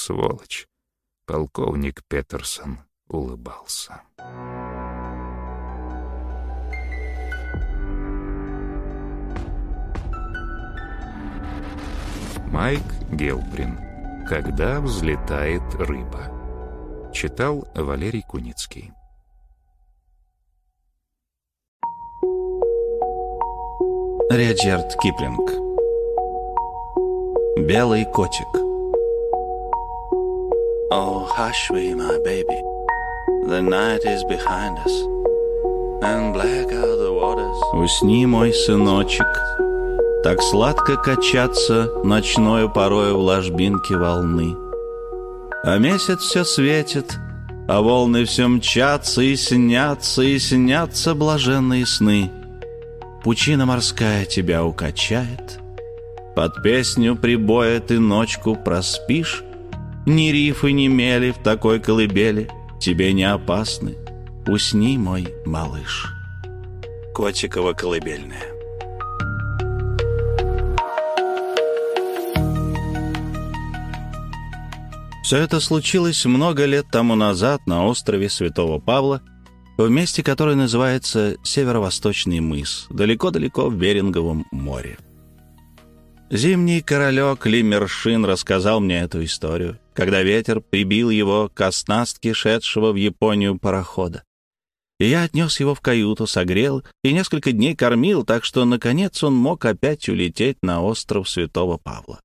сволочь. Полковник Петерсон улыбался. Майк Гелбрин. Когда взлетает рыба. Читал Валерий Куницкий. Риджард Киплинг Белый котик Oh, hush we, my baby. The night is behind us And black are the waters. Усни, мой сыночек. Так сладко качаться Ночною порою в ложбинке волны. А месяц все светит А волны все мчатся И снятся, и снятся блаженные сны. Пучина морская тебя укачает, Под песню прибоя ты ночку проспишь, Ни рифы, ни мели в такой колыбели Тебе не опасны, усни, мой малыш. Котикова колыбельная Все это случилось много лет тому назад на острове Святого Павла, в месте, которое называется Северо-Восточный мыс, далеко-далеко в Беринговом море. Зимний королек Лимершин рассказал мне эту историю, когда ветер прибил его к оснастке шедшего в Японию парохода. И я отнес его в каюту, согрел и несколько дней кормил, так что, наконец, он мог опять улететь на остров Святого Павла.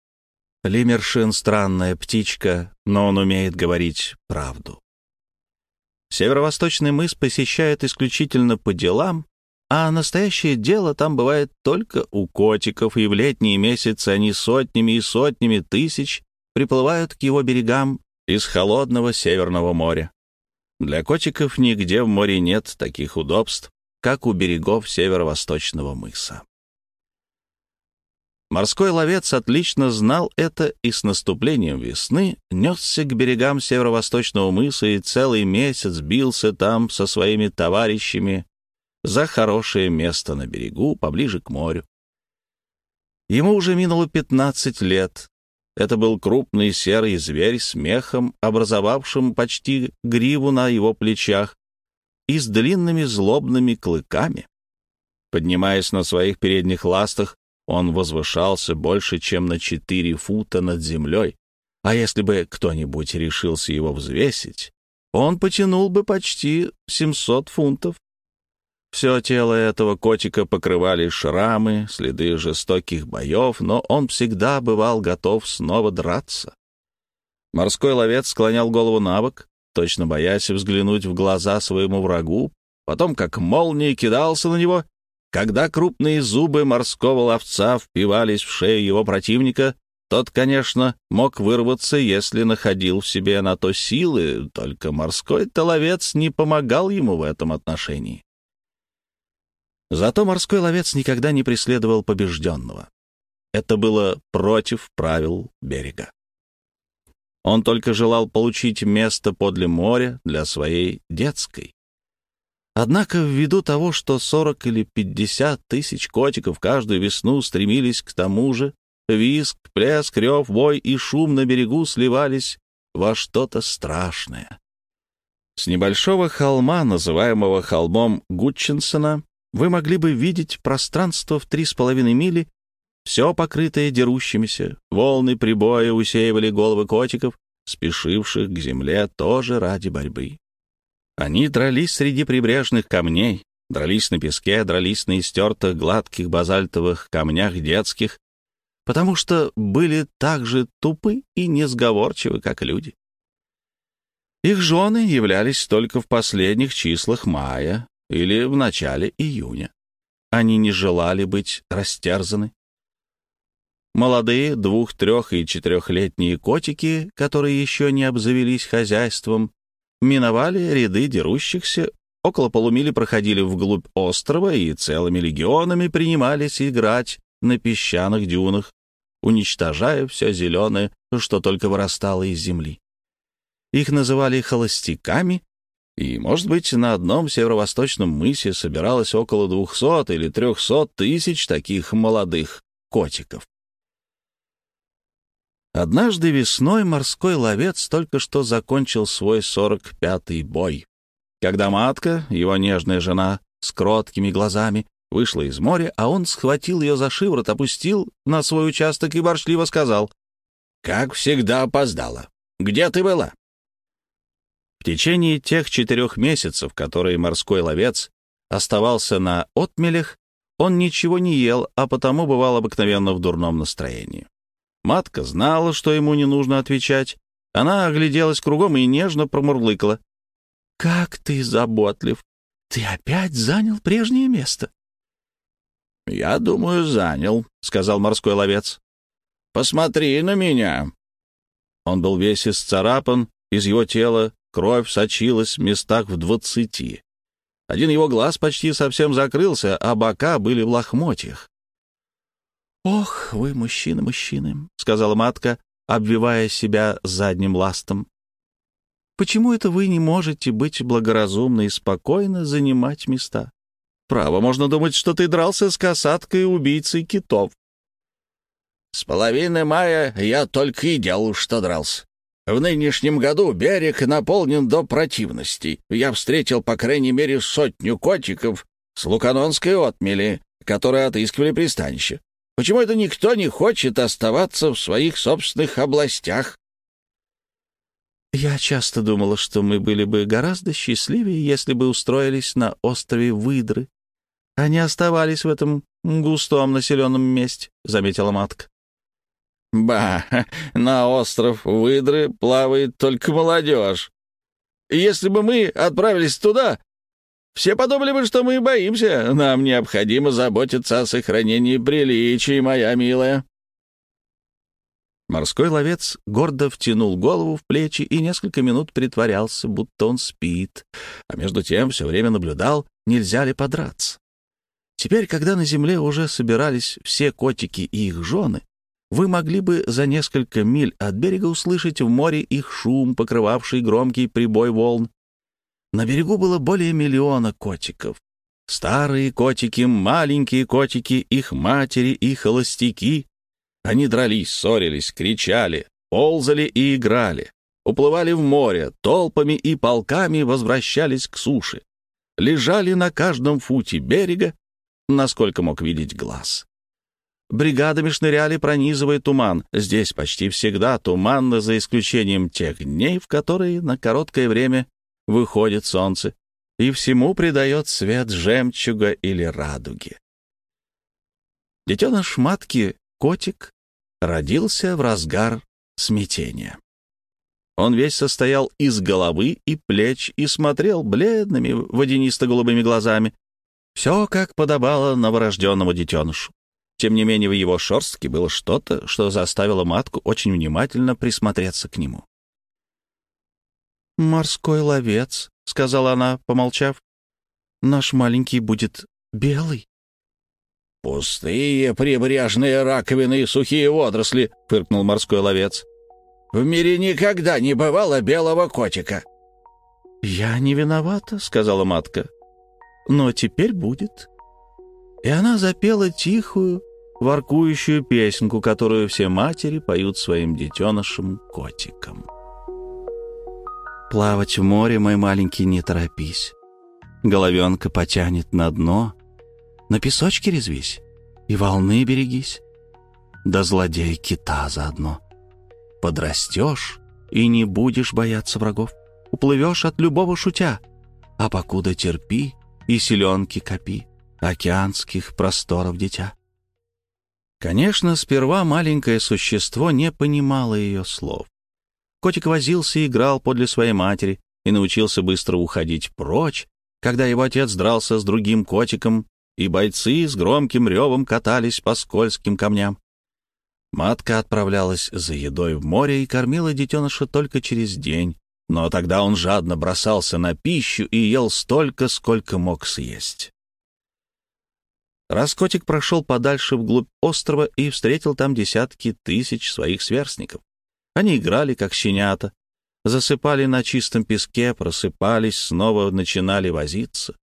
Лимершин — странная птичка, но он умеет говорить правду. Северо-восточный мыс посещают исключительно по делам, а настоящее дело там бывает только у котиков, и в летние месяцы они сотнями и сотнями тысяч приплывают к его берегам из холодного Северного моря. Для котиков нигде в море нет таких удобств, как у берегов северо-восточного мыса. Морской ловец отлично знал это и с наступлением весны несся к берегам северо-восточного мыса и целый месяц бился там со своими товарищами за хорошее место на берегу, поближе к морю. Ему уже минуло 15 лет. Это был крупный серый зверь с мехом, образовавшим почти гриву на его плечах и с длинными злобными клыками. Поднимаясь на своих передних ластах, он возвышался больше, чем на четыре фута над землей, а если бы кто-нибудь решился его взвесить, он потянул бы почти 700 фунтов. Все тело этого котика покрывали шрамы, следы жестоких боев, но он всегда бывал готов снова драться. Морской ловец склонял голову на бок, точно боясь взглянуть в глаза своему врагу, потом, как молния, кидался на него когда крупные зубы морского ловца впивались в шею его противника, тот, конечно, мог вырваться, если находил в себе на то силы, только морской-то ловец не помогал ему в этом отношении. Зато морской ловец никогда не преследовал побежденного. Это было против правил берега. Он только желал получить место подле моря для своей детской. Однако ввиду того, что 40 или 50 тысяч котиков каждую весну стремились к тому же, виск, плеск, рев, вой и шум на берегу сливались во что-то страшное. С небольшого холма, называемого холмом Гутчинсона, вы могли бы видеть пространство в три с половиной мили, все покрытое дерущимися, волны прибоя усеивали головы котиков, спешивших к земле тоже ради борьбы. Они дрались среди прибрежных камней, дрались на песке, дрались на истертых гладких базальтовых камнях детских, потому что были так же тупы и несговорчивы, как люди. Их жены являлись только в последних числах мая или в начале июня. Они не желали быть растерзаны. Молодые двух-, трех- и четырехлетние котики, которые еще не обзавелись хозяйством, миновали ряды дерущихся, около полумили проходили вглубь острова и целыми легионами принимались играть на песчаных дюнах, уничтожая все зеленое, что только вырастало из земли. Их называли холостяками, и, может быть, на одном северо-восточном мысе собиралось около двухсот или трехсот тысяч таких молодых котиков. Однажды весной морской ловец только что закончил свой сорок пятый бой. Когда матка, его нежная жена с кроткими глазами, вышла из моря, а он схватил ее за шиворот, опустил на свой участок и воршливо сказал, «Как всегда опоздала. Где ты была?» Течение тех четырех месяцев, которые морской ловец оставался на отмелях, он ничего не ел, а потому бывал обыкновенно в дурном настроении. Матка знала, что ему не нужно отвечать. Она огляделась кругом и нежно промурлыкала. «Как ты заботлив! Ты опять занял прежнее место!» «Я думаю, занял», — сказал морской ловец. «Посмотри на меня!» Он был весь исцарапан, из его тела кровь сочилась в местах в двадцати. Один его глаз почти совсем закрылся, а бока были в лохмотьях. «Ох, вы, мужчины, мужчины», — сказала матка, обвивая себя задним ластом. «Почему это вы не можете быть благоразумны и спокойно занимать места? Право, можно думать, что ты дрался с касаткой убийцей китов». «С половины мая я только и делал, что дрался. В нынешнем году берег наполнен до противности. Я встретил, по крайней мере, сотню котиков с луканонской отмели, которые отыскивали пристанище. Почему это никто не хочет оставаться в своих собственных областях? Я часто думала, что мы были бы гораздо счастливее, если бы устроились на острове Выдры, а не оставались в этом густом населенном месте, — заметила матка. Ба, на остров Выдры плавает только молодежь. Если бы мы отправились туда, все подумали бы, что мы боимся. Нам необходимо заботиться о сохранении приличий, моя милая». Морской ловец гордо втянул голову в плечи и несколько минут притворялся, будто он спит, а между тем все время наблюдал, нельзя ли подраться. Теперь, когда на земле уже собирались все котики и их жены, вы могли бы за несколько миль от берега услышать в море их шум, покрывавший громкий прибой волн, на берегу было более миллиона котиков. Старые котики, маленькие котики, их матери и холостяки. Они дрались, ссорились, кричали, ползали и играли. Уплывали в море, толпами и полками возвращались к суше. Лежали на каждом футе берега, насколько мог видеть глаз. Бригадами шныряли, пронизывая туман. Здесь почти всегда туманно, за исключением тех дней, в которые на короткое время выходит солнце, и всему придает свет жемчуга или радуги. Детеныш матки, котик, родился в разгар смятения. Он весь состоял из головы и плеч и смотрел бледными водянисто-голубыми глазами. Все, как подобало новорожденному детенышу. Тем не менее, в его шерстке было что-то, что заставило матку очень внимательно присмотреться к нему. «Морской ловец», — сказала она, помолчав. «Наш маленький будет белый». «Пустые прибрежные раковины и сухие водоросли», — фыркнул морской ловец. «В мире никогда не бывало белого котика». «Я не виновата», — сказала матка. «Но теперь будет». И она запела тихую, воркующую песенку, которую все матери поют своим детенышам-котикам. Плавать в море, мой маленький, не торопись. Головенка потянет на дно. На песочке резвись и волны берегись. Да злодей кита заодно. Подрастешь и не будешь бояться врагов. Уплывешь от любого шутя. А покуда терпи и селенки копи, океанских просторов дитя. Конечно, сперва маленькое существо не понимало ее слов. Котик возился и играл подле своей матери и научился быстро уходить прочь, когда его отец дрался с другим котиком, и бойцы с громким ревом катались по скользким камням. Матка отправлялась за едой в море и кормила детеныша только через день, но тогда он жадно бросался на пищу и ел столько, сколько мог съесть. Раз котик прошел подальше вглубь острова и встретил там десятки тысяч своих сверстников. Они играли, как щенята, засыпали на чистом песке, просыпались, снова начинали возиться.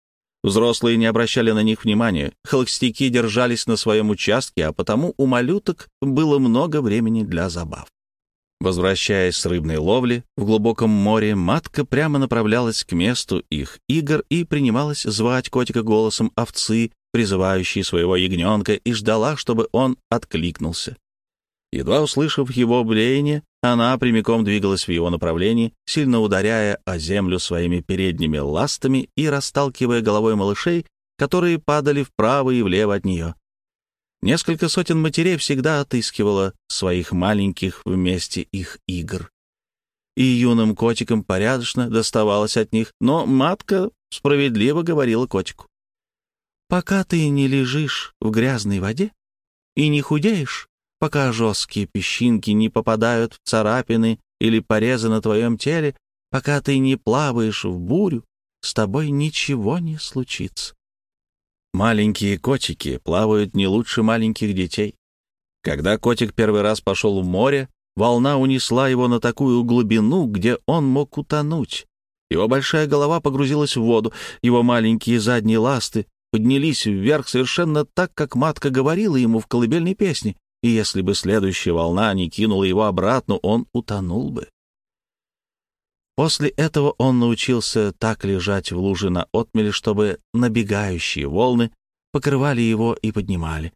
Взрослые не обращали на них внимания, холостяки держались на своем участке, а потому у малюток было много времени для забав. Возвращаясь с рыбной ловли в глубоком море, матка прямо направлялась к месту их игр и принималась звать котика голосом овцы, призывающей своего ягненка, и ждала, чтобы он откликнулся. Едва услышав его блеяние, она прямиком двигалась в его направлении, сильно ударяя о землю своими передними ластами и расталкивая головой малышей, которые падали вправо и влево от нее. Несколько сотен матерей всегда отыскивала своих маленьких вместе их игр. И юным котикам порядочно доставалось от них, но матка справедливо говорила котику. «Пока ты не лежишь в грязной воде и не худеешь, пока жесткие песчинки не попадают в царапины или порезы на твоем теле, пока ты не плаваешь в бурю, с тобой ничего не случится. Маленькие котики плавают не лучше маленьких детей. Когда котик первый раз пошел в море, волна унесла его на такую глубину, где он мог утонуть. Его большая голова погрузилась в воду, его маленькие задние ласты поднялись вверх совершенно так, как матка говорила ему в колыбельной песне, и если бы следующая волна не кинула его обратно, он утонул бы. После этого он научился так лежать в луже на отмеле, чтобы набегающие волны покрывали его и поднимали.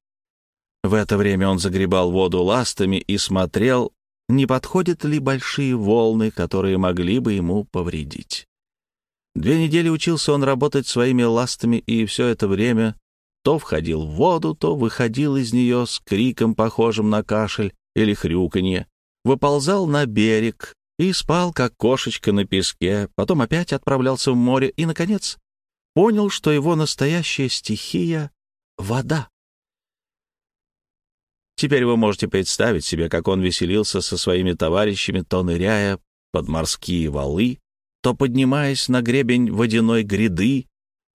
В это время он загребал воду ластами и смотрел, не подходят ли большие волны, которые могли бы ему повредить. Две недели учился он работать своими ластами, и все это время то входил в воду, то выходил из нее с криком, похожим на кашель или хрюканье, выползал на берег, и спал, как кошечка на песке, потом опять отправлялся в море и, наконец, понял, что его настоящая стихия — вода. Теперь вы можете представить себе, как он веселился со своими товарищами, то ныряя под морские валы, то поднимаясь на гребень водяной гряды,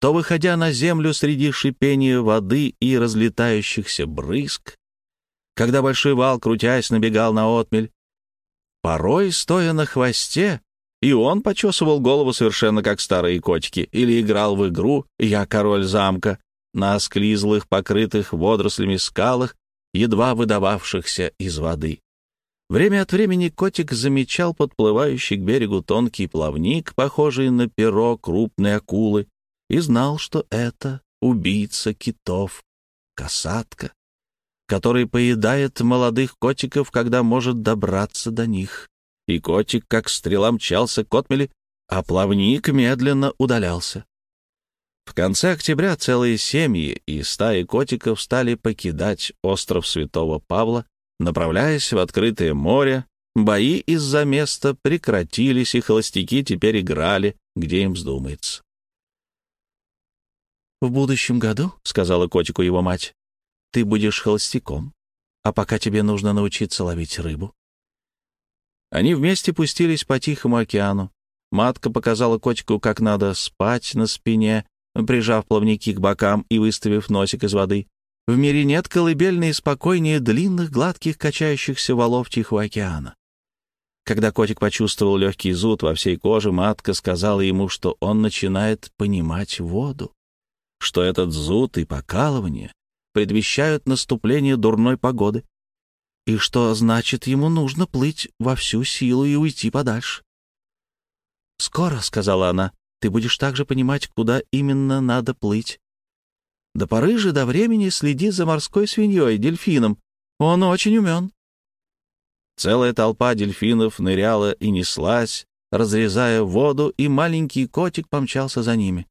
то выходя на землю среди шипения воды и разлетающихся брызг. Когда большой вал, крутясь, набегал на отмель, Порой, стоя на хвосте, и он почесывал голову совершенно как старые котики или играл в игру «Я король замка» на склизлых, покрытых водорослями скалах, едва выдававшихся из воды. Время от времени котик замечал подплывающий к берегу тонкий плавник, похожий на перо крупной акулы, и знал, что это убийца китов, касатка который поедает молодых котиков, когда может добраться до них. И котик, как стрела, мчался к отмели, а плавник медленно удалялся. В конце октября целые семьи и стаи котиков стали покидать остров Святого Павла, направляясь в открытое море. Бои из-за места прекратились, и холостяки теперь играли, где им вздумается. «В будущем году, — сказала котику его мать, ты будешь холостяком, а пока тебе нужно научиться ловить рыбу». Они вместе пустились по Тихому океану. Матка показала котику, как надо спать на спине, прижав плавники к бокам и выставив носик из воды. В мире нет колыбельной спокойнее длинных, гладких, качающихся валов Тихого океана. Когда котик почувствовал легкий зуд во всей коже, матка сказала ему, что он начинает понимать воду, что этот зуд и покалывание предвещают наступление дурной погоды, и что значит ему нужно плыть во всю силу и уйти подальше. «Скоро», — сказала она, — «ты будешь также понимать, куда именно надо плыть. До поры же до времени следи за морской свиньей, дельфином. Он очень умен». Целая толпа дельфинов ныряла и неслась, разрезая воду, и маленький котик помчался за ними.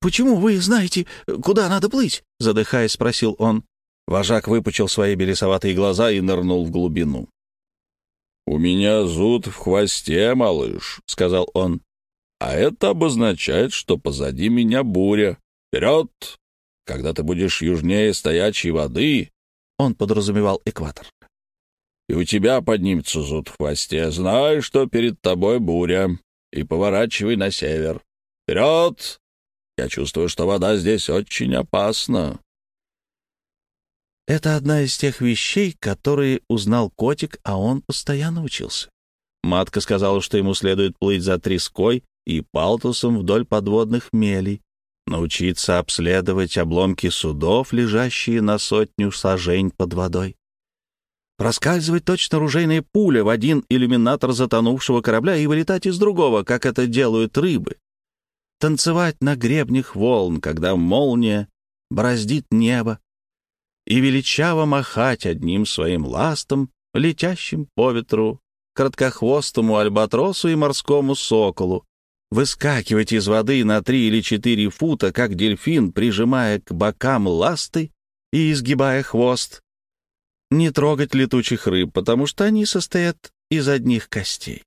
«Почему вы знаете, куда надо плыть?» — задыхаясь, спросил он. Вожак выпучил свои белесоватые глаза и нырнул в глубину. «У меня зуд в хвосте, малыш», — сказал он. «А это обозначает, что позади меня буря. Вперед! Когда ты будешь южнее стоячей воды...» Он подразумевал экватор. «И у тебя поднимется зуд в хвосте. Знай, что перед тобой буря. И поворачивай на север. Вперед! Я чувствую, что вода здесь очень опасна». Это одна из тех вещей, которые узнал котик, а он постоянно учился. Матка сказала, что ему следует плыть за треской и палтусом вдоль подводных мелей, научиться обследовать обломки судов, лежащие на сотню сажень под водой. проскальзывать точно ружейная пуля в один иллюминатор затонувшего корабля и вылетать из другого, как это делают рыбы. Танцевать на гребнях волн, когда молния бороздит небо, и величаво махать одним своим ластом, летящим по ветру, краткохвостому альбатросу и морскому соколу, выскакивать из воды на три или четыре фута, как дельфин, прижимая к бокам ласты и изгибая хвост. Не трогать летучих рыб, потому что они состоят из одних костей.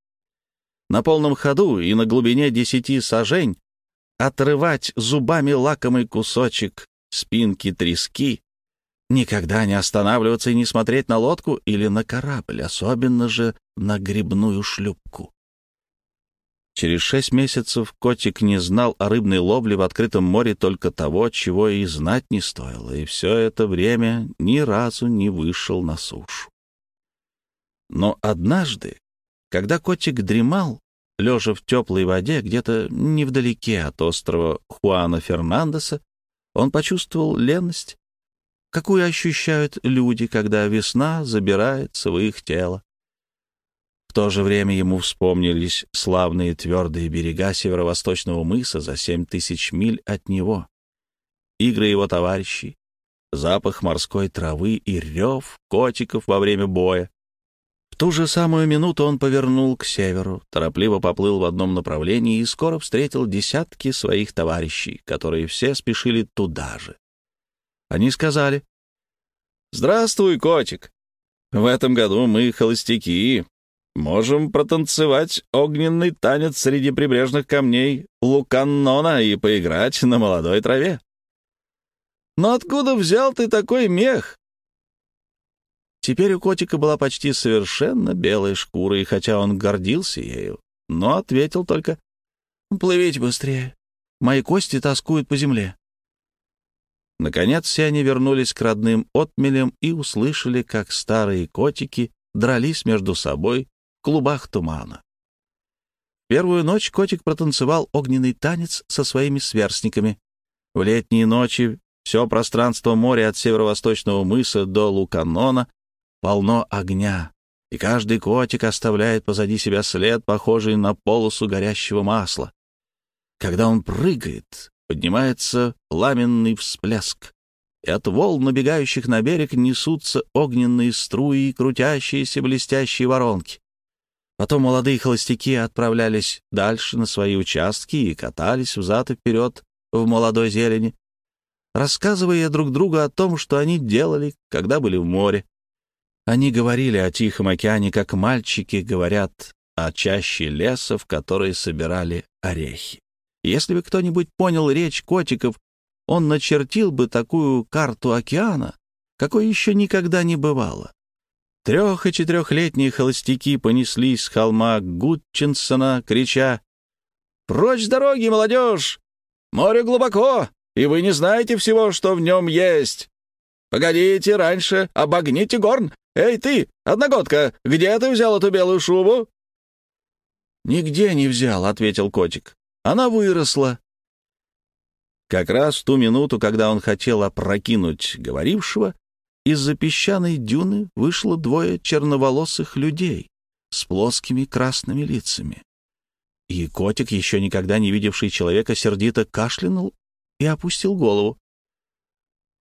На полном ходу и на глубине десяти сажень отрывать зубами лакомый кусочек спинки трески, никогда не останавливаться и не смотреть на лодку или на корабль, особенно же на грибную шлюпку. Через шесть месяцев котик не знал о рыбной ловле в открытом море только того, чего и знать не стоило, и все это время ни разу не вышел на сушу. Но однажды, когда котик дремал, лежа в теплой воде где-то невдалеке от острова Хуана Фернандеса, он почувствовал леность, какую ощущают люди, когда весна забирается в их тело. В то же время ему вспомнились славные твердые берега северо-восточного мыса за семь тысяч миль от него, игры его товарищей, запах морской травы и рев котиков во время боя. В ту же самую минуту он повернул к северу, торопливо поплыл в одном направлении и скоро встретил десятки своих товарищей, которые все спешили туда же. Они сказали, «Здравствуй, котик! В этом году мы холостяки, Можем протанцевать огненный танец среди прибрежных камней Луканнона и поиграть на молодой траве. Но откуда взял ты такой мех? Теперь у котика была почти совершенно белая шкура, и хотя он гордился ею, но ответил только «Плывите быстрее, мои кости тоскуют по земле». Наконец все они вернулись к родным отмелям и услышали, как старые котики дрались между собой клубах тумана. Первую ночь котик протанцевал огненный танец со своими сверстниками. В летние ночи все пространство моря от северо-восточного мыса до Луканона полно огня, и каждый котик оставляет позади себя след, похожий на полосу горящего масла. Когда он прыгает, поднимается пламенный всплеск, и от волн, набегающих на берег, несутся огненные струи и крутящиеся блестящие воронки. Потом молодые холостяки отправлялись дальше на свои участки и катались взад и вперед в молодой зелени, рассказывая друг другу о том, что они делали, когда были в море. Они говорили о Тихом океане, как мальчики говорят о чаще леса, в которой собирали орехи. Если бы кто-нибудь понял речь котиков, он начертил бы такую карту океана, какой еще никогда не бывало. Трех- и четырехлетние холостяки понеслись с холма Гудчинсона, крича «Прочь с дороги, молодежь! Море глубоко, и вы не знаете всего, что в нем есть! Погодите раньше, обогните горн! Эй, ты, одногодка, где ты взял эту белую шубу?» «Нигде не взял», — ответил котик. «Она выросла». Как раз в ту минуту, когда он хотел опрокинуть говорившего, из-за песчаной дюны вышло двое черноволосых людей с плоскими красными лицами. И котик, еще никогда не видевший человека, сердито кашлянул и опустил голову.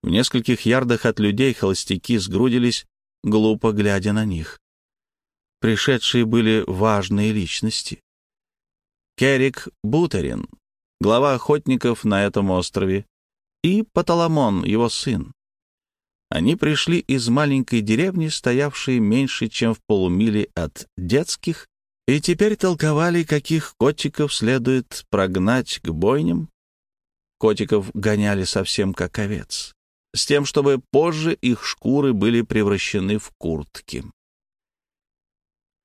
В нескольких ярдах от людей холостяки сгрудились, глупо глядя на них. Пришедшие были важные личности. Керик Бутерин, глава охотников на этом острове, и Паталамон, его сын. Они пришли из маленькой деревни, стоявшей меньше, чем в полумиле от детских, и теперь толковали, каких котиков следует прогнать к бойням. Котиков гоняли совсем как овец, с тем, чтобы позже их шкуры были превращены в куртки.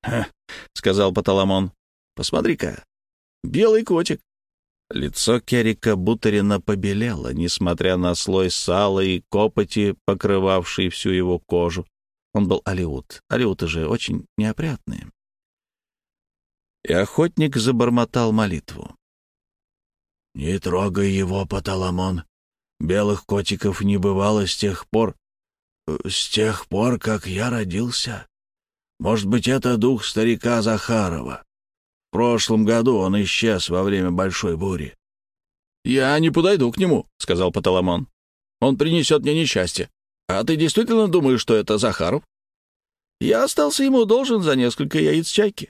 — сказал Паталамон, — посмотри-ка, белый котик. Лицо Керика Бутерина побелело, несмотря на слой сала и копоти, покрывавший всю его кожу. Он был алиут. Алиуты же очень неопрятные. И охотник забормотал молитву. «Не трогай его, Паталамон. Белых котиков не бывало с тех пор, с тех пор, как я родился. Может быть, это дух старика Захарова. Прошлом году он исчез во время большой бури. «Я не подойду к нему», — сказал Паталамон. «Он принесет мне несчастье. А ты действительно думаешь, что это Захаров?» «Я остался ему должен за несколько яиц чайки».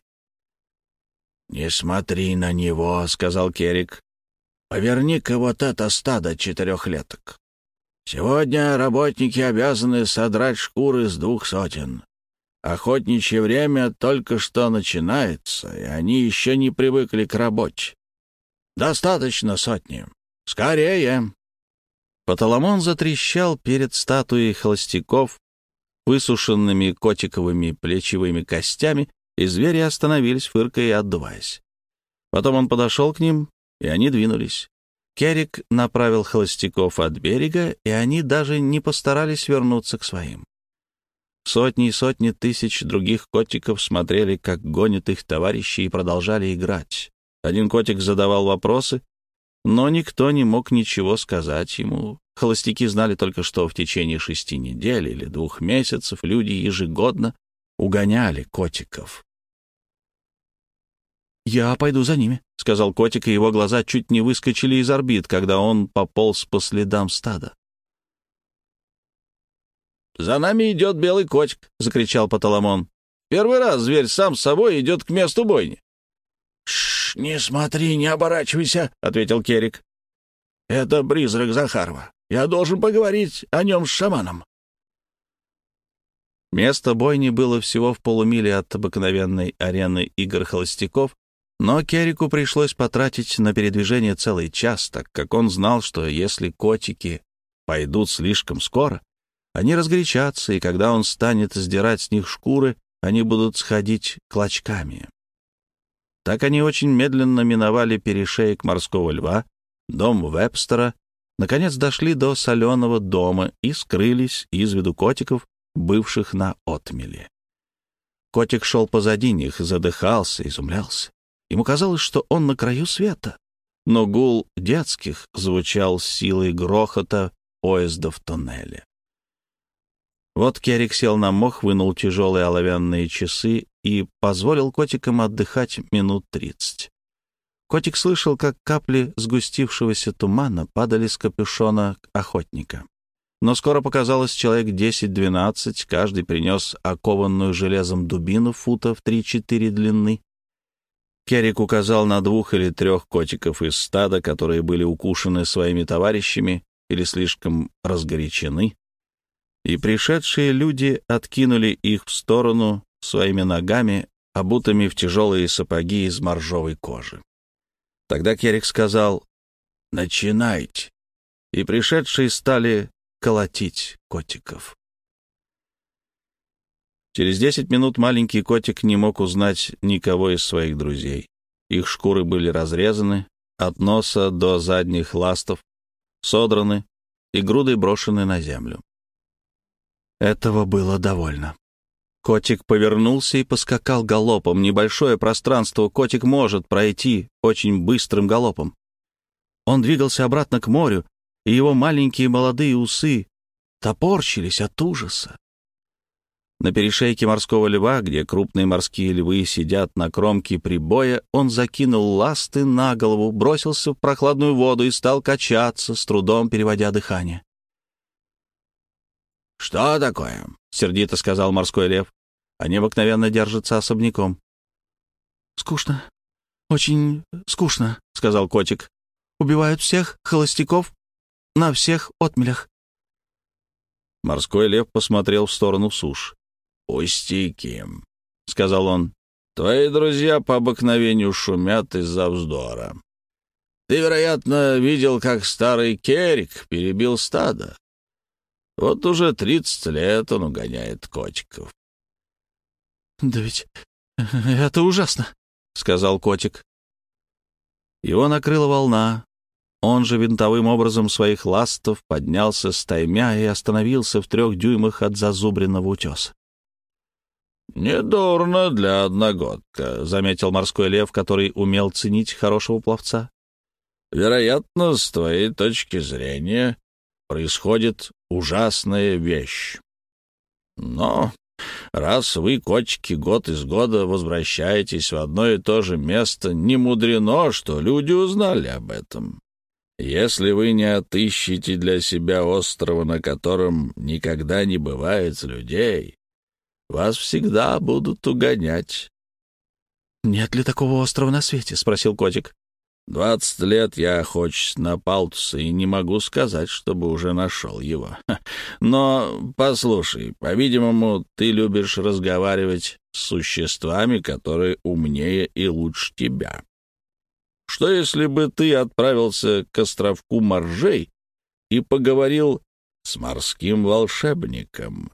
«Не смотри на него», — сказал Керик. «Поверни-ка вот это стадо четырехлеток. Сегодня работники обязаны содрать шкуры с двух сотен. Охотничье время только что начинается, и они еще не привыкли к работе. Достаточно сотни. Скорее!» Паталамон затрещал перед статуей холостяков, высушенными котиковыми плечевыми костями, и звери остановились, фыркая и отдуваясь. Потом он подошел к ним, и они двинулись. Керрик направил холостяков от берега, и они даже не постарались вернуться к своим. Сотни и сотни тысяч других котиков смотрели, как гонят их товарищи, и продолжали играть. Один котик задавал вопросы, но никто не мог ничего сказать ему. Холостяки знали только, что в течение шести недель или двух месяцев люди ежегодно угоняли котиков. «Я пойду за ними», — сказал котик, и его глаза чуть не выскочили из орбит, когда он пополз по следам стада. «За нами идет белый котик», — закричал Паталамон. «Первый раз зверь сам с собой идет к месту бойни». «Шш, не смотри, не оборачивайся», — ответил Керик. «Это призрак Захарова. Я должен поговорить о нем с шаманом». Место бойни было всего в полумиле от обыкновенной арены игр холостяков, но Керрику пришлось потратить на передвижение целый час, так как он знал, что если котики пойдут слишком скоро, они разгорячатся, и когда он станет сдирать с них шкуры, они будут сходить клочками. Так они очень медленно миновали перешеек морского льва, дом Вебстера, наконец дошли до соленого дома и скрылись из виду котиков, бывших на отмеле. Котик шел позади них, задыхался, изумлялся. Ему казалось, что он на краю света. Но гул детских звучал с силой грохота поезда в тоннеле. Вот Керик сел на мох, вынул тяжелые оловянные часы и позволил котикам отдыхать минут тридцать. Котик слышал, как капли сгустившегося тумана падали с капюшона охотника. Но скоро показалось человек десять-двенадцать, каждый принес окованную железом дубину футов три-четыре длины. Керрик указал на двух или трех котиков из стада, которые были укушены своими товарищами или слишком разгорячены, и пришедшие люди откинули их в сторону своими ногами, обутыми в тяжелые сапоги из моржовой кожи. Тогда Керрик сказал «Начинайте», и пришедшие стали колотить котиков. Через десять минут маленький котик не мог узнать никого из своих друзей. Их шкуры были разрезаны от носа до задних ластов, содраны и грудой брошены на землю. Этого было довольно. Котик повернулся и поскакал галопом. Небольшое пространство котик может пройти очень быстрым галопом. Он двигался обратно к морю, и его маленькие молодые усы топорщились от ужаса. На перешейке морского льва, где крупные морские львы сидят на кромке прибоя, он закинул ласты на голову, бросился в прохладную воду и стал качаться, с трудом переводя дыхание. «Что такое?» — сердито сказал морской лев. Они обыкновенно держатся особняком. «Скучно. Очень скучно», — сказал котик. «Убивают всех холостяков на всех отмелях». Морской лев посмотрел в сторону суш. «Пустяки», — сказал он. «Твои друзья по обыкновению шумят из-за вздора. Ты, вероятно, видел, как старый Керик перебил стадо. Вот уже тридцать лет он угоняет котиков». «Да ведь это ужасно», — сказал котик. Его накрыла волна. Он же винтовым образом своих ластов поднялся с таймя и остановился в трех дюймах от зазубренного утеса. «Недурно для одногодка», — заметил морской лев, который умел ценить хорошего пловца. «Вероятно, с твоей точки зрения происходит ужасная вещь. Но раз вы, котики, год из года возвращаетесь в одно и то же место, не мудрено, что люди узнали об этом. Если вы не отыщете для себя острова, на котором никогда не бывает людей, вас всегда будут угонять. — Нет ли такого острова на свете? — спросил котик. Двадцать лет я охочусь на Палтуса и не могу сказать, чтобы уже нашел его. Но, послушай, по-видимому, ты любишь разговаривать с существами, которые умнее и лучше тебя. Что если бы ты отправился к островку Моржей и поговорил с морским волшебником?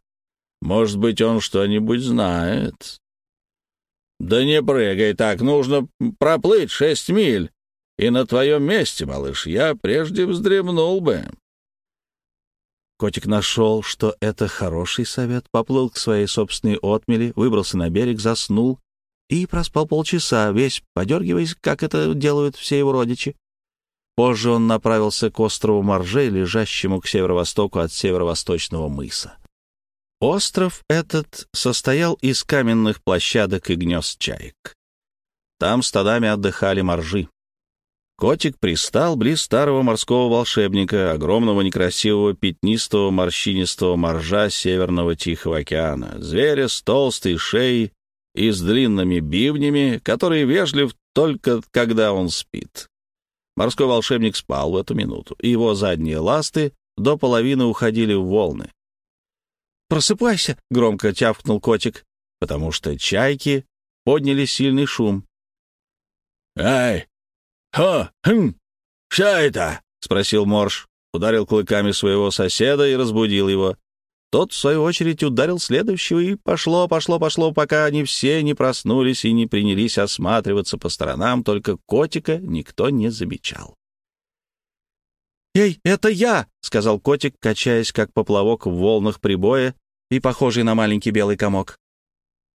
Может быть, он что-нибудь знает. Да не прыгай так, нужно проплыть шесть миль. И на твоем месте, малыш, я прежде вздремнул бы. Котик нашел, что это хороший совет, поплыл к своей собственной отмели, выбрался на берег, заснул и проспал полчаса, весь подергиваясь, как это делают все его родичи. Позже он направился к острову Моржей, лежащему к северо-востоку от северо-восточного мыса. Остров этот состоял из каменных площадок и гнезд чаек. Там стадами отдыхали моржи. Котик пристал близ старого морского волшебника, огромного некрасивого пятнистого морщинистого моржа Северного Тихого океана, зверя с толстой шеей и с длинными бивнями, который вежлив только когда он спит. Морской волшебник спал в эту минуту, и его задние ласты до половины уходили в волны. «Просыпайся!» — громко тявкнул котик, потому что чайки подняли сильный шум. «Ай! Хо! Хм! Что это?» — спросил Морж, ударил клыками своего соседа и разбудил его. Тот, в свою очередь, ударил следующего, и пошло, пошло, пошло, пока они все не проснулись и не принялись осматриваться по сторонам, только котика никто не замечал. «Эй, это я!» — сказал котик, качаясь, как поплавок в волнах прибоя и похожий на маленький белый комок.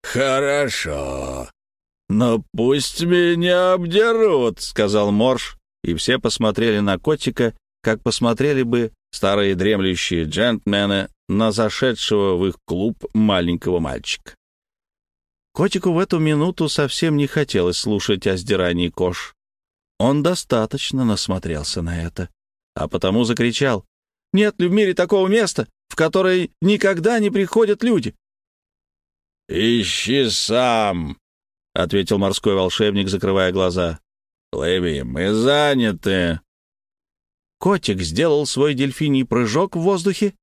«Хорошо, но пусть меня обдерут», — сказал Морж, и все посмотрели на котика, как посмотрели бы старые дремлющие джентльмены на зашедшего в их клуб маленького мальчика. Котику в эту минуту совсем не хотелось слушать о сдирании кож. Он достаточно насмотрелся на это, а потому закричал. «Нет ли в мире такого места, в которой никогда не приходят люди. «Ищи сам», — ответил морской волшебник, закрывая глаза. «Плыви, мы заняты». Котик сделал свой дельфиний прыжок в воздухе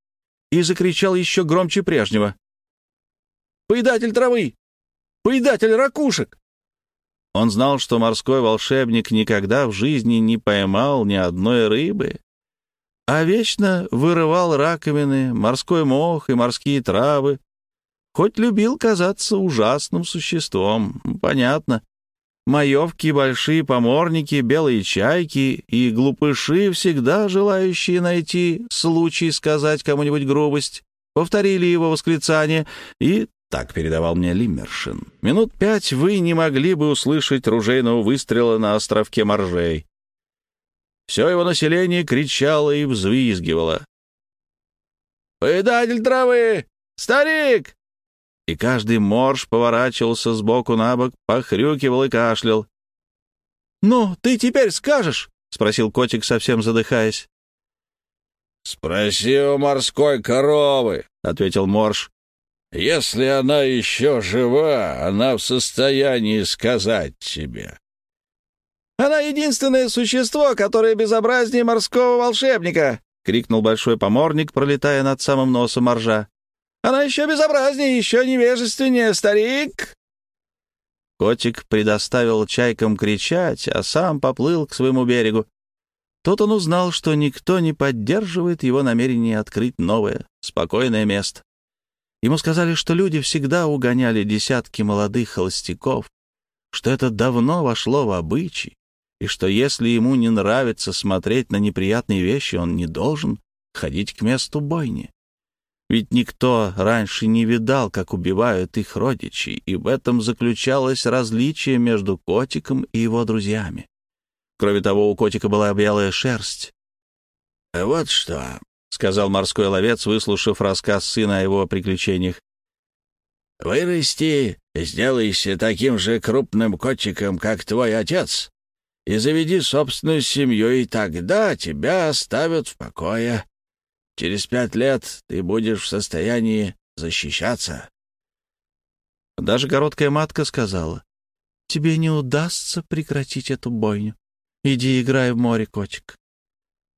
и закричал еще громче прежнего. «Поедатель травы! Поедатель ракушек!» Он знал, что морской волшебник никогда в жизни не поймал ни одной рыбы, а вечно вырывал раковины, морской мох и морские травы. Хоть любил казаться ужасным существом, понятно. Маевки, большие поморники, белые чайки и глупыши, всегда желающие найти случай сказать кому-нибудь грубость, повторили его восклицание, и так передавал мне Лиммершин. Минут пять вы не могли бы услышать ружейного выстрела на островке Моржей. Все его население кричало и взвизгивало. «Поедатель травы! Старик!» И каждый морж поворачивался сбоку на бок, похрюкивал и кашлял. «Ну, ты теперь скажешь?» — спросил котик, совсем задыхаясь. «Спроси у морской коровы», — ответил морж. «Если она еще жива, она в состоянии сказать тебе». «Она единственное существо, которое безобразнее морского волшебника!» — крикнул большой поморник, пролетая над самым носом моржа. «Она еще безобразнее, еще невежественнее, старик!» Котик предоставил чайкам кричать, а сам поплыл к своему берегу. Тут он узнал, что никто не поддерживает его намерение открыть новое, спокойное место. Ему сказали, что люди всегда угоняли десятки молодых холостяков, что это давно вошло в обычай, и что если ему не нравится смотреть на неприятные вещи, он не должен ходить к месту бойни. Ведь никто раньше не видал, как убивают их родичей, и в этом заключалось различие между котиком и его друзьями. Кроме того, у котика была белая шерсть. «Вот что», — сказал морской ловец, выслушав рассказ сына о его приключениях. Вырасти, сделайся таким же крупным котиком, как твой отец, и заведи собственную семью, и тогда тебя оставят в покое. Через пять лет ты будешь в состоянии защищаться. Даже короткая матка сказала, «Тебе не удастся прекратить эту бойню. Иди играй в море, котик».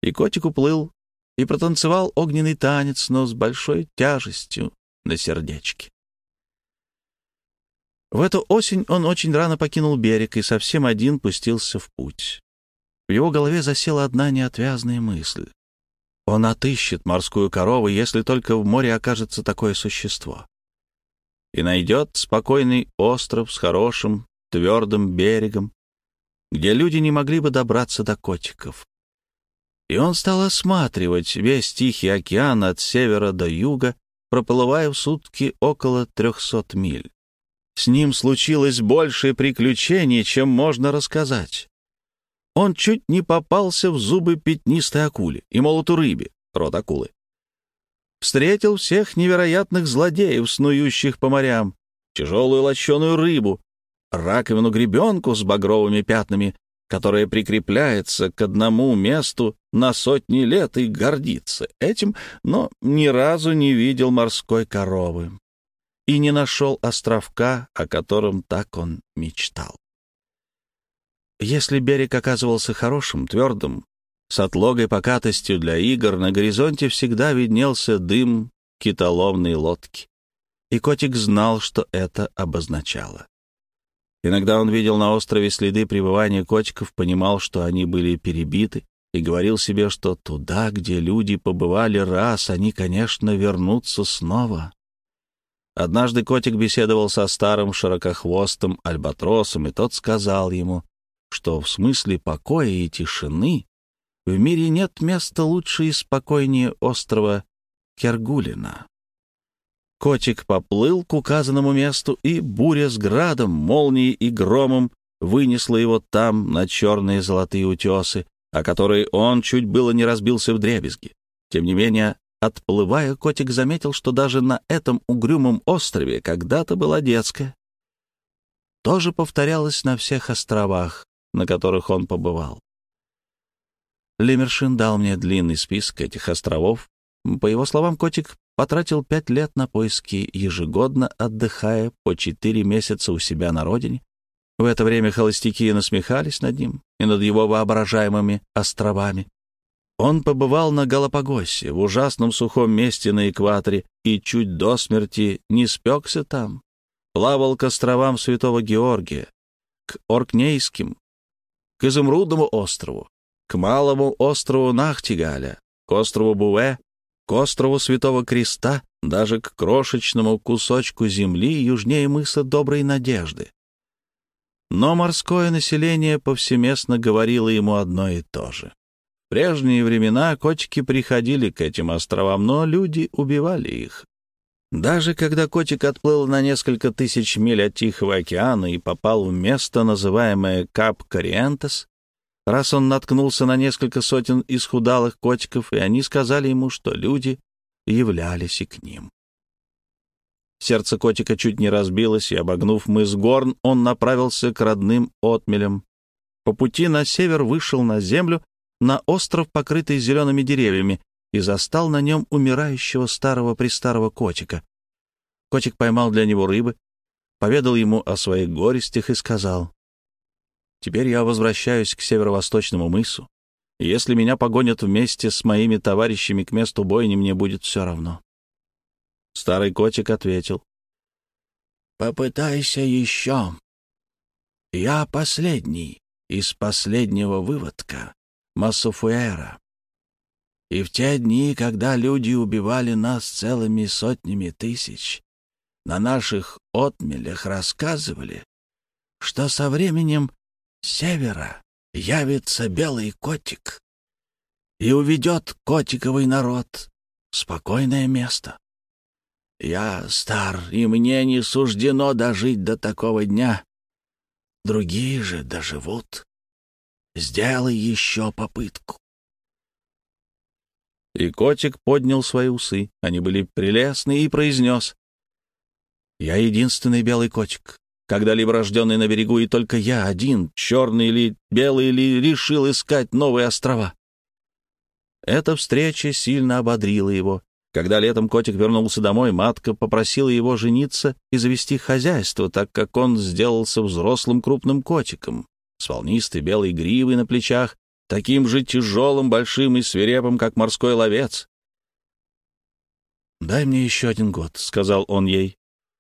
И котик уплыл и протанцевал огненный танец, но с большой тяжестью на сердечке. В эту осень он очень рано покинул берег и совсем один пустился в путь. В его голове засела одна неотвязная мысль. Он отыщет морскую корову, если только в море окажется такое существо. И найдет спокойный остров с хорошим, твердым берегом, где люди не могли бы добраться до котиков. И он стал осматривать весь Тихий океан от севера до юга, проплывая в сутки около трехсот миль. С ним случилось большее приключение, чем можно рассказать. Он чуть не попался в зубы пятнистой акуле и молоту рыбе, рот акулы. Встретил всех невероятных злодеев, снующих по морям, тяжелую лощеную рыбу, раковину гребенку с багровыми пятнами, которая прикрепляется к одному месту на сотни лет и гордится этим, но ни разу не видел морской коровы и не нашел островка, о котором так он мечтал. Если берег оказывался хорошим, твердым, с отлогой покатостью для игр, на горизонте всегда виднелся дым китоловной лодки. И котик знал, что это обозначало. Иногда он видел на острове следы пребывания котиков, понимал, что они были перебиты, и говорил себе, что туда, где люди побывали раз, они, конечно, вернутся снова. Однажды котик беседовал со старым широкохвостым альбатросом, и тот сказал ему, что в смысле покоя и тишины в мире нет места лучше и спокойнее острова Кергулина. Котик поплыл к указанному месту, и буря с градом, молнией и громом вынесла его там, на черные золотые утесы, о которые он чуть было не разбился в дребезги. Тем не менее, Отплывая, котик заметил, что даже на этом угрюмом острове когда-то была детская. Тоже повторялось на всех островах, на которых он побывал. Лемершин дал мне длинный список этих островов. По его словам, котик потратил пять лет на поиски, ежегодно отдыхая по четыре месяца у себя на родине. В это время холостяки насмехались над ним и над его воображаемыми островами. Он побывал на Галапагосе, в ужасном сухом месте на экваторе, и чуть до смерти не спекся там. Плавал к островам Святого Георгия, к Оркнейским, к Изумрудному острову, к Малому острову Нахтигаля, к острову Буве, к острову Святого Креста, даже к крошечному кусочку земли южнее мыса Доброй Надежды. Но морское население повсеместно говорило ему одно и то же. В прежние времена котики приходили к этим островам, но люди убивали их. Даже когда котик отплыл на несколько тысяч миль от Тихого океана и попал в место, называемое Кап Кориентес, раз он наткнулся на несколько сотен исхудалых котиков, и они сказали ему, что люди являлись и к ним. Сердце котика чуть не разбилось, и, обогнув мыс Горн, он направился к родным отмелям. По пути на север вышел на землю на остров, покрытый зелеными деревьями, и застал на нем умирающего старого-престарого котика. Котик поймал для него рыбы, поведал ему о своих горестях и сказал, «Теперь я возвращаюсь к северо-восточному мысу, и если меня погонят вместе с моими товарищами к месту бойни, мне будет все равно». Старый котик ответил, «Попытайся еще. Я последний из последнего выводка. Массофуэра. И в те дни, когда люди убивали нас целыми сотнями тысяч, на наших отмелях рассказывали, что со временем севера явится белый котик и уведет котиковый народ в спокойное место. Я стар, и мне не суждено дожить до такого дня. Другие же доживут. Сделай еще попытку. И котик поднял свои усы, они были прелестны, и произнес. Я единственный белый котик, когда-либо рожденный на берегу, и только я один, черный или белый, или решил искать новые острова. Эта встреча сильно ободрила его. Когда летом котик вернулся домой, матка попросила его жениться и завести хозяйство, так как он сделался взрослым крупным котиком, с волнистой белой гривой на плечах, таким же тяжелым, большим и свирепым, как морской ловец. «Дай мне еще один год», — сказал он ей.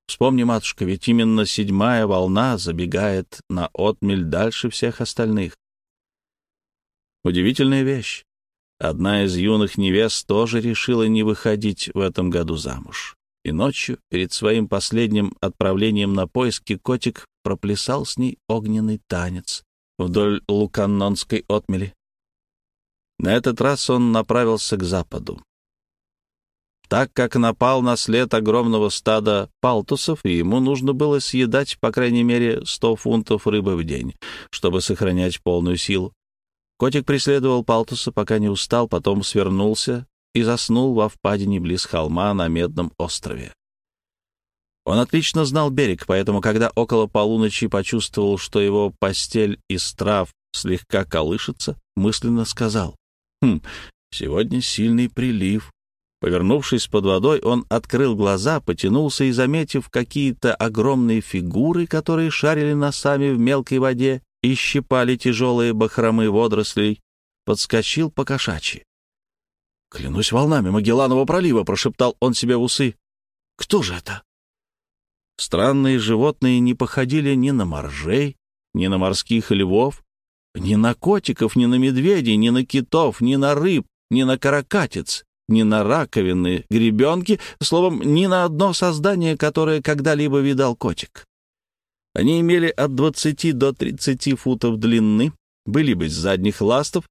«Вспомни, матушка, ведь именно седьмая волна забегает на отмель дальше всех остальных». Удивительная вещь. Одна из юных невест тоже решила не выходить в этом году замуж. И ночью, перед своим последним отправлением на поиски, котик проплясал с ней огненный танец вдоль Луканнонской отмели. На этот раз он направился к западу. Так как напал на след огромного стада палтусов, и ему нужно было съедать, по крайней мере, 100 фунтов рыбы в день, чтобы сохранять полную силу. Котик преследовал Палтуса, пока не устал, потом свернулся и заснул во впадине близ холма на Медном острове. Он отлично знал берег, поэтому, когда около полуночи почувствовал, что его постель из трав слегка колышется, мысленно сказал, «Хм, сегодня сильный прилив». Повернувшись под водой, он открыл глаза, потянулся и, заметив какие-то огромные фигуры, которые шарили носами в мелкой воде, и щипали тяжелые бахромы водорослей, подскочил по кошачьи. «Клянусь волнами Магелланова пролива!» — прошептал он себе в усы. «Кто же это?» Странные животные не походили ни на моржей, ни на морских львов, ни на котиков, ни на медведей, ни на китов, ни на рыб, ни на каракатиц, ни на раковины, гребенки, словом, ни на одно создание, которое когда-либо видал котик. Они имели от 20 до 30 футов длины, были без задних ластов,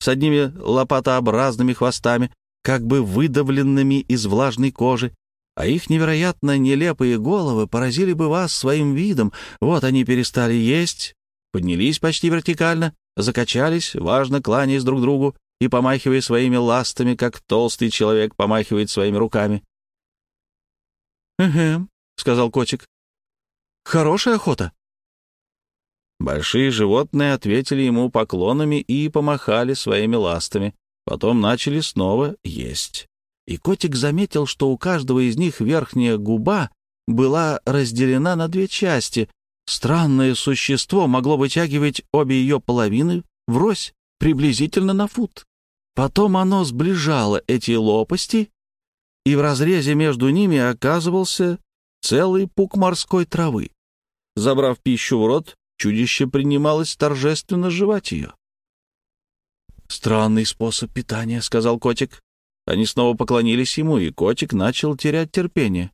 с одними лопатообразными хвостами, как бы выдавленными из влажной кожи, а их невероятно нелепые головы поразили бы вас своим видом. Вот они перестали есть, поднялись почти вертикально, закачались, важно кланяясь друг другу и помахивая своими ластами, как толстый человек помахивает своими руками. «Эге», — сказал котик, Хорошая охота?» Большие животные ответили ему поклонами и помахали своими ластами. Потом начали снова есть. И котик заметил, что у каждого из них верхняя губа была разделена на две части. Странное существо могло вытягивать обе ее половины врозь, приблизительно на фут. Потом оно сближало эти лопасти, и в разрезе между ними оказывался целый пук морской травы. Забрав пищу в рот, чудище принималось торжественно жевать ее. «Странный способ питания», — сказал котик. Они снова поклонились ему, и котик начал терять терпение.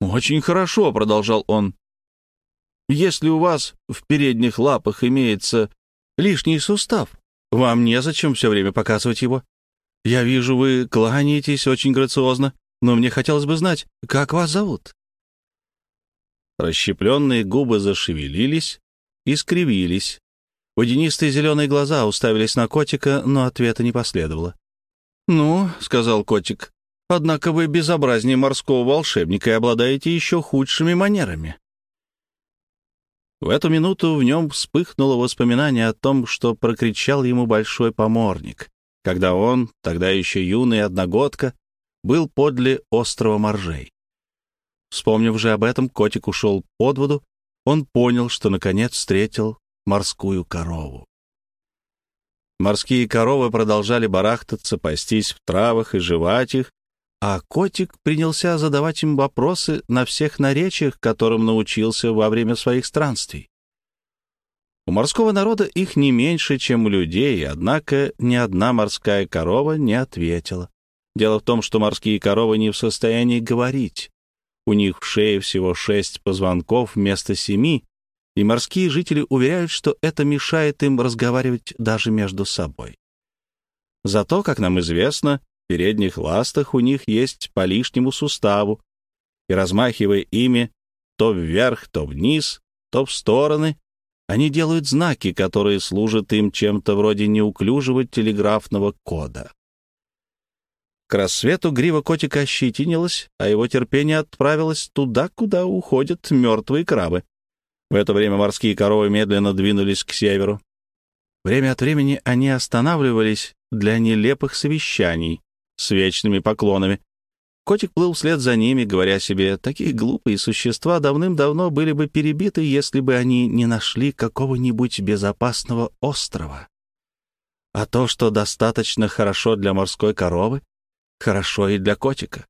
«Очень хорошо», — продолжал он. «Если у вас в передних лапах имеется лишний сустав, вам незачем все время показывать его. Я вижу, вы кланяетесь очень грациозно, но мне хотелось бы знать, как вас зовут?» Расщепленные губы зашевелились и скривились. Водянистые зеленые глаза уставились на котика, но ответа не последовало. «Ну», — сказал котик, — «однако вы безобразнее морского волшебника и обладаете еще худшими манерами». В эту минуту в нем вспыхнуло воспоминание о том, что прокричал ему большой поморник, когда он, тогда еще юный одногодка, был подле острова Моржей. Вспомнив же об этом, котик ушел под воду. Он понял, что наконец встретил морскую корову. Морские коровы продолжали барахтаться, пастись в травах и жевать их, а котик принялся задавать им вопросы на всех наречиях, которым научился во время своих странствий. У морского народа их не меньше, чем у людей, однако ни одна морская корова не ответила. Дело в том, что морские коровы не в состоянии говорить. У них в шее всего шесть позвонков вместо семи, и морские жители уверяют, что это мешает им разговаривать даже между собой. Зато, как нам известно, в передних ластах у них есть по лишнему суставу, и, размахивая ими то вверх, то вниз, то в стороны, они делают знаки, которые служат им чем-то вроде неуклюжего телеграфного кода. К рассвету грива котика ощетинилась, а его терпение отправилось туда, куда уходят мертвые крабы. В это время морские коровы медленно двинулись к северу. Время от времени они останавливались для нелепых совещаний с вечными поклонами. Котик плыл вслед за ними, говоря себе, такие глупые существа давным-давно были бы перебиты, если бы они не нашли какого-нибудь безопасного острова. А то, что достаточно хорошо для морской коровы, хорошо и для котика.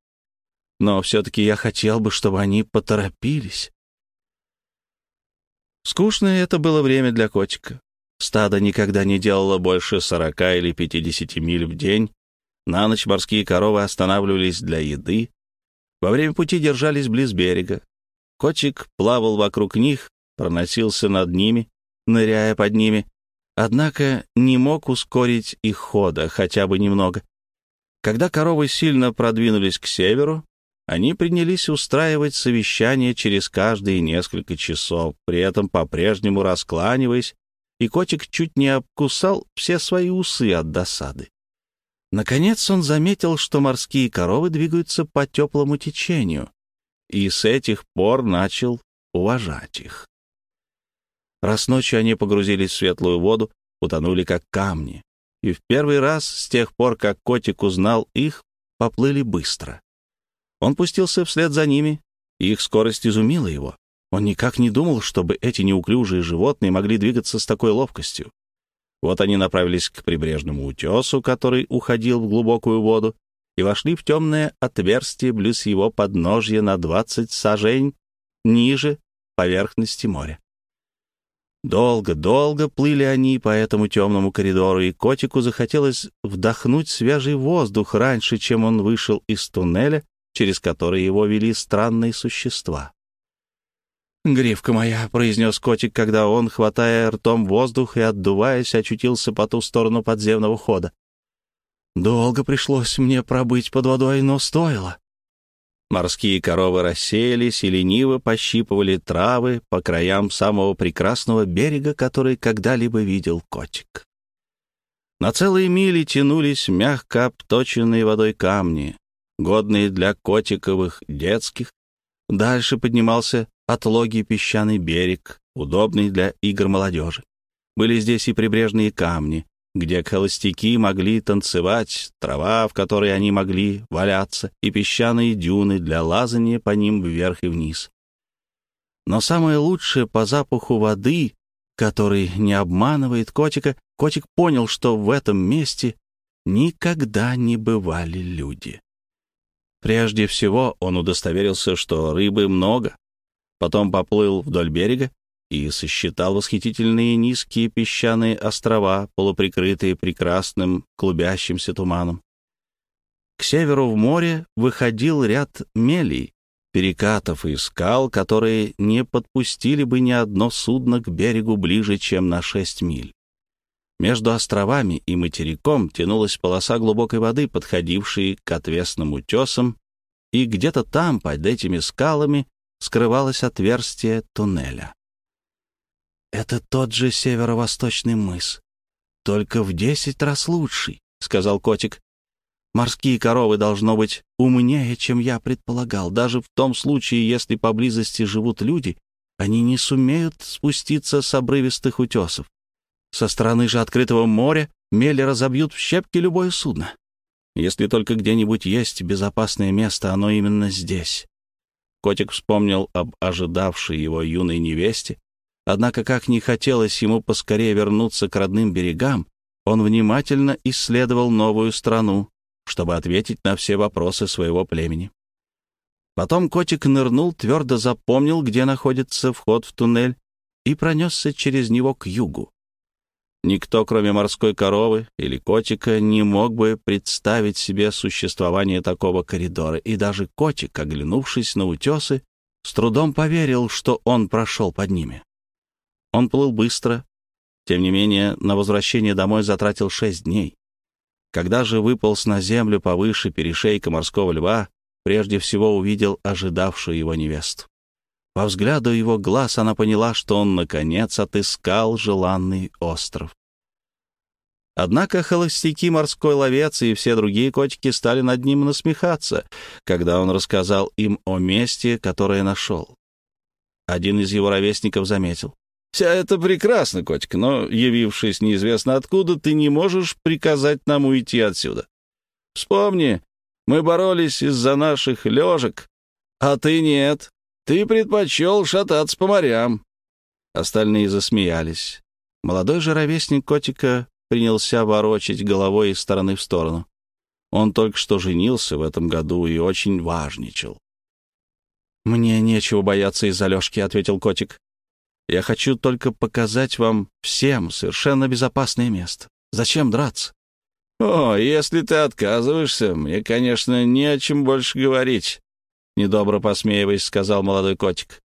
Но все-таки я хотел бы, чтобы они поторопились. Скучное это было время для котика. Стадо никогда не делало больше сорока или пятидесяти миль в день. На ночь морские коровы останавливались для еды. Во время пути держались близ берега. Котик плавал вокруг них, проносился над ними, ныряя под ними, однако не мог ускорить их хода хотя бы немного. Когда коровы сильно продвинулись к северу, они принялись устраивать совещание через каждые несколько часов, при этом по-прежнему раскланиваясь, и котик чуть не обкусал все свои усы от досады. Наконец он заметил, что морские коровы двигаются по теплому течению, и с этих пор начал уважать их. Раз ночью они погрузились в светлую воду, утонули как камни, и в первый раз с тех пор, как котик узнал их, поплыли быстро. Он пустился вслед за ними, и их скорость изумила его. Он никак не думал, чтобы эти неуклюжие животные могли двигаться с такой ловкостью. Вот они направились к прибрежному утесу, который уходил в глубокую воду, и вошли в темное отверстие близ его подножья на двадцать сажень ниже поверхности моря. Долго-долго плыли они по этому темному коридору, и котику захотелось вдохнуть свежий воздух раньше, чем он вышел из туннеля, через который его вели странные существа. «Гривка моя», — произнес котик, когда он, хватая ртом воздух и отдуваясь, очутился по ту сторону подземного хода. «Долго пришлось мне пробыть под водой, но стоило». Морские коровы рассеялись и лениво пощипывали травы по краям самого прекрасного берега, который когда-либо видел котик. На целые мили тянулись мягко обточенные водой камни, годные для котиковых детских. Дальше поднимался отлогий песчаный берег, удобный для игр молодежи. Были здесь и прибрежные камни, где холостяки могли танцевать, трава, в которой они могли валяться, и песчаные дюны для лазания по ним вверх и вниз. Но самое лучшее по запаху воды, который не обманывает котика, котик понял, что в этом месте никогда не бывали люди. Прежде всего он удостоверился, что рыбы много. Потом поплыл вдоль берега и сосчитал восхитительные низкие песчаные острова, полуприкрытые прекрасным клубящимся туманом. К северу в море выходил ряд мелей, перекатов и скал, которые не подпустили бы ни одно судно к берегу ближе, чем на шесть миль. Между островами и материком тянулась полоса глубокой воды, подходившей к отвесным утесам, и где-то там, под этими скалами, скрывалось отверстие туннеля. «Это тот же северо-восточный мыс, только в десять раз лучший», — сказал котик. «Морские коровы должно быть умнее, чем я предполагал. Даже в том случае, если поблизости живут люди, они не сумеют спуститься с обрывистых утесов. Со стороны же открытого моря мели разобьют в щепки любое судно. Если только где-нибудь есть безопасное место, оно именно здесь. Котик вспомнил об ожидавшей его юной невесте, однако, как не хотелось ему поскорее вернуться к родным берегам, он внимательно исследовал новую страну, чтобы ответить на все вопросы своего племени. Потом котик нырнул, твердо запомнил, где находится вход в туннель, и пронесся через него к югу. Никто, кроме морской коровы или котика, не мог бы представить себе существование такого коридора, и даже котик, оглянувшись на утесы, с трудом поверил, что он прошел под ними. Он плыл быстро, тем не менее, на возвращение домой затратил шесть дней. Когда же выполз на землю повыше перешейка морского льва, прежде всего увидел ожидавшую его невесту. По взгляду его глаз она поняла, что он, наконец, отыскал желанный остров. Однако холостяки, морской ловец и все другие котики стали над ним насмехаться, когда он рассказал им о месте, которое нашел. Один из его ровесников заметил. «Вся это прекрасно, котик, но, явившись неизвестно откуда, ты не можешь приказать нам уйти отсюда. Вспомни, мы боролись из-за наших лежек, а ты нет. Ты предпочел шататься по морям». Остальные засмеялись. Молодой же ровесник котика принялся ворочать головой из стороны в сторону. Он только что женился в этом году и очень важничал. «Мне нечего бояться из-за Лёшки», — ответил котик. «Я хочу только показать вам всем совершенно безопасное место. Зачем драться?» «О, если ты отказываешься, мне, конечно, не о чем больше говорить», — недобро посмеиваясь, сказал молодой котик.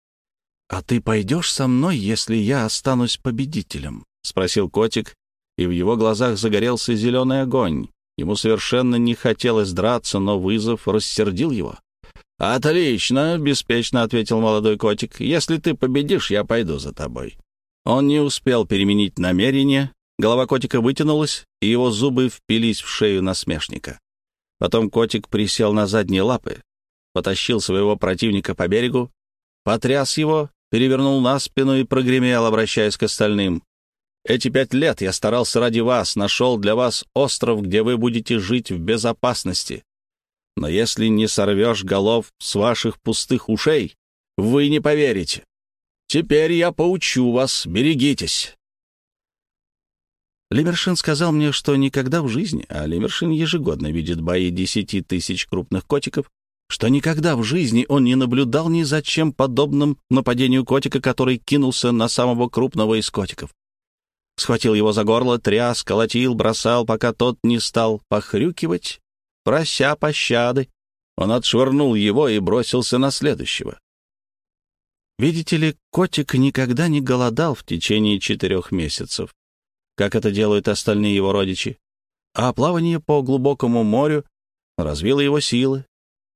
«А ты пойдешь со мной, если я останусь победителем?» — спросил котик, и в его глазах загорелся зеленый огонь. Ему совершенно не хотелось драться, но вызов рассердил его. «Отлично», — беспечно ответил молодой котик. «Если ты победишь, я пойду за тобой». Он не успел переменить намерение. Голова котика вытянулась, и его зубы впились в шею насмешника. Потом котик присел на задние лапы, потащил своего противника по берегу, потряс его, перевернул на спину и прогремел, обращаясь к остальным. Эти пять лет я старался ради вас, нашел для вас остров, где вы будете жить в безопасности. Но если не сорвешь голов с ваших пустых ушей, вы не поверите. Теперь я поучу вас, берегитесь. Лимершин сказал мне, что никогда в жизни, а Лимершин ежегодно видит бои десяти тысяч крупных котиков, что никогда в жизни он не наблюдал ни за чем подобным нападению котика, который кинулся на самого крупного из котиков схватил его за горло, тряс, колотил, бросал, пока тот не стал похрюкивать, прося пощады. Он отшвырнул его и бросился на следующего. Видите ли, котик никогда не голодал в течение четырех месяцев, как это делают остальные его родичи, а плавание по глубокому морю развило его силы.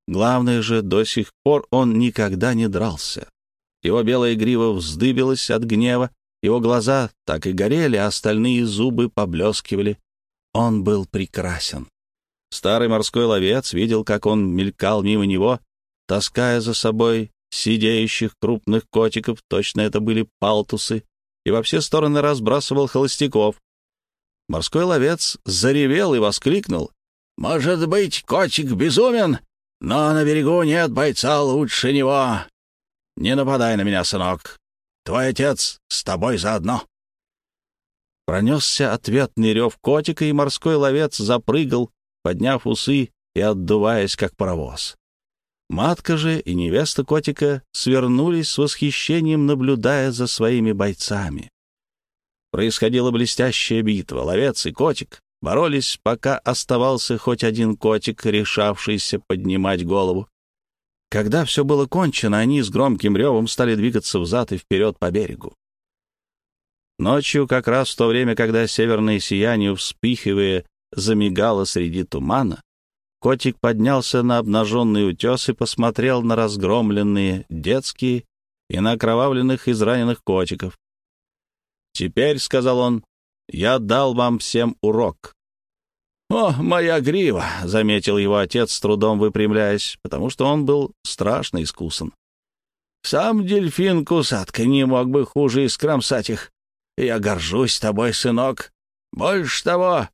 Главное же, до сих пор он никогда не дрался. Его белая грива вздыбилась от гнева, его глаза так и горели, а остальные зубы поблескивали. Он был прекрасен. Старый морской ловец видел, как он мелькал мимо него, таская за собой сидеющих крупных котиков, точно это были палтусы, и во все стороны разбрасывал холостяков. Морской ловец заревел и воскликнул. «Может быть, котик безумен, но на берегу нет бойца лучше него. Не нападай на меня, сынок. Твой отец с тобой заодно». Пронесся ответный рев котика, и морской ловец запрыгал, подняв усы и отдуваясь, как паровоз. Матка же и невеста котика свернулись с восхищением, наблюдая за своими бойцами. Происходила блестящая битва. Ловец и котик боролись, пока оставался хоть один котик, решавшийся поднимать голову. Когда все было кончено, они с громким ревом стали двигаться взад и вперед по берегу. Ночью, как раз в то время, когда северное сияние, вспыхивая, замигало среди тумана, котик поднялся на обнаженный утес и посмотрел на разгромленные детские и на окровавленных израненных котиков. «Теперь, — сказал он, — я дал вам всем урок. «О, моя грива!» — заметил его отец, с трудом выпрямляясь, потому что он был страшно искусан. «Сам дельфин-кусатка не мог бы хуже искромсать их. Я горжусь тобой, сынок. Больше того,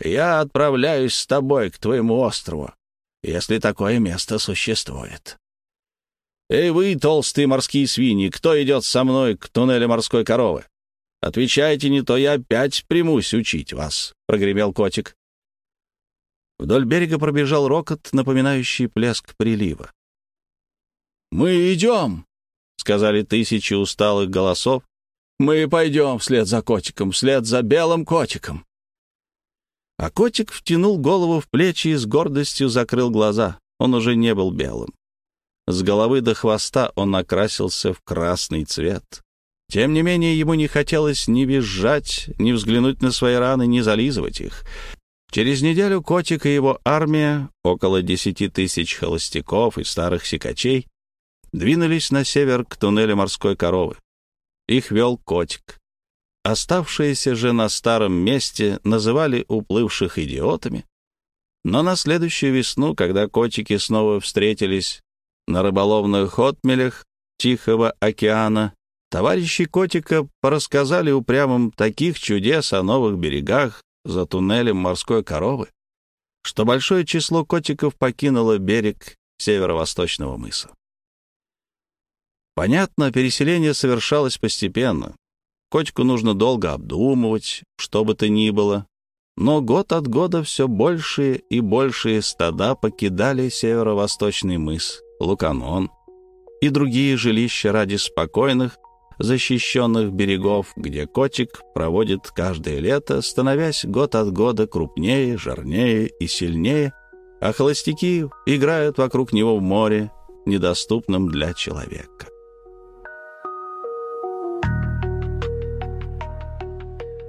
я отправляюсь с тобой к твоему острову, если такое место существует». «Эй вы, толстые морские свиньи, кто идет со мной к туннелю морской коровы? Отвечайте, не то я опять примусь учить вас», — прогремел котик. Вдоль берега пробежал рокот, напоминающий плеск прилива. «Мы идем!» — сказали тысячи усталых голосов. «Мы пойдем вслед за котиком, вслед за белым котиком!» А котик втянул голову в плечи и с гордостью закрыл глаза. Он уже не был белым. С головы до хвоста он окрасился в красный цвет. Тем не менее, ему не хотелось ни визжать, ни взглянуть на свои раны, ни зализывать их. Через неделю Котик и его армия, около десяти тысяч холостяков и старых сикачей, двинулись на север к туннелю морской коровы. Их вел Котик. Оставшиеся же на старом месте называли уплывших идиотами. Но на следующую весну, когда котики снова встретились на рыболовных отмелях Тихого океана, товарищи котика порассказали упрямым таких чудес о новых берегах за туннелем морской коровы, что большое число котиков покинуло берег северо-восточного мыса. Понятно, переселение совершалось постепенно. Котику нужно долго обдумывать, что бы то ни было. Но год от года все большие и большие стада покидали северо-восточный мыс, Луканон и другие жилища ради спокойных, защищенных берегов, где котик проводит каждое лето, становясь год от года крупнее, жирнее и сильнее, а холостяки играют вокруг него в море, недоступном для человека.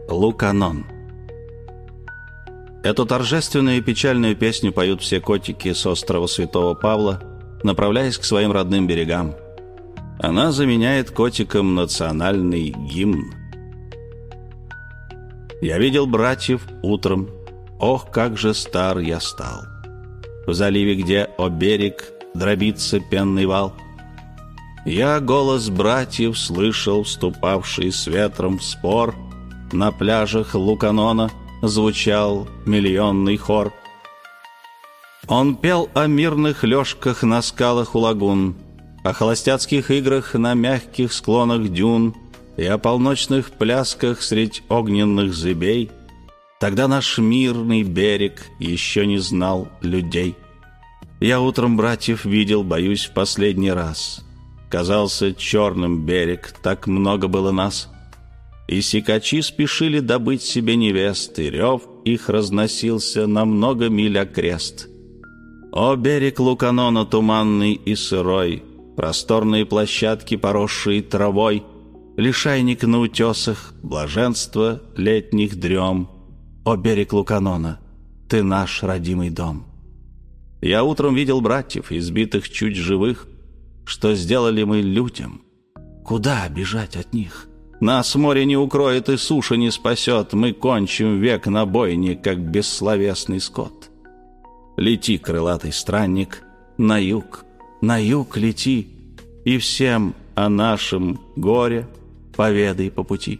Луканон. Эту торжественную и печальную песню поют все котики с острова Святого Павла, направляясь к своим родным берегам. Она заменяет котикам национальный гимн. Я видел братьев утром. Ох, как же стар я стал. В заливе, где о берег дробится пенный вал. Я голос братьев слышал, вступавший с ветром в спор — на пляжах Луканона звучал миллионный хор. Он пел о мирных лёжках на скалах у лагун, о холостяцких играх на мягких склонах дюн и о полночных плясках средь огненных зыбей. Тогда наш мирный берег еще не знал людей. Я утром братьев видел, боюсь, в последний раз. Казался черным берег, так много было нас — и сикачи спешили добыть себе невесты, рев их разносился на много миль окрест. О, берег Луканона туманный и сырой, просторные площадки, поросшие травой, лишайник на утесах, блаженство летних дрем. О, берег Луканона, ты наш родимый дом. Я утром видел братьев, избитых чуть живых, что сделали мы людям. Куда бежать от них?» Нас море не укроет и суша не спасет, Мы кончим век на бойне, как бессловесный скот. Лети, крылатый странник, на юг, на юг лети, И всем о нашем горе поведай по пути.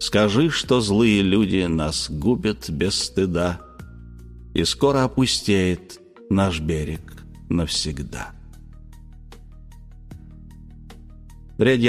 Скажи, что злые люди нас губят без стыда, И скоро опустеет наш берег навсегда. Редья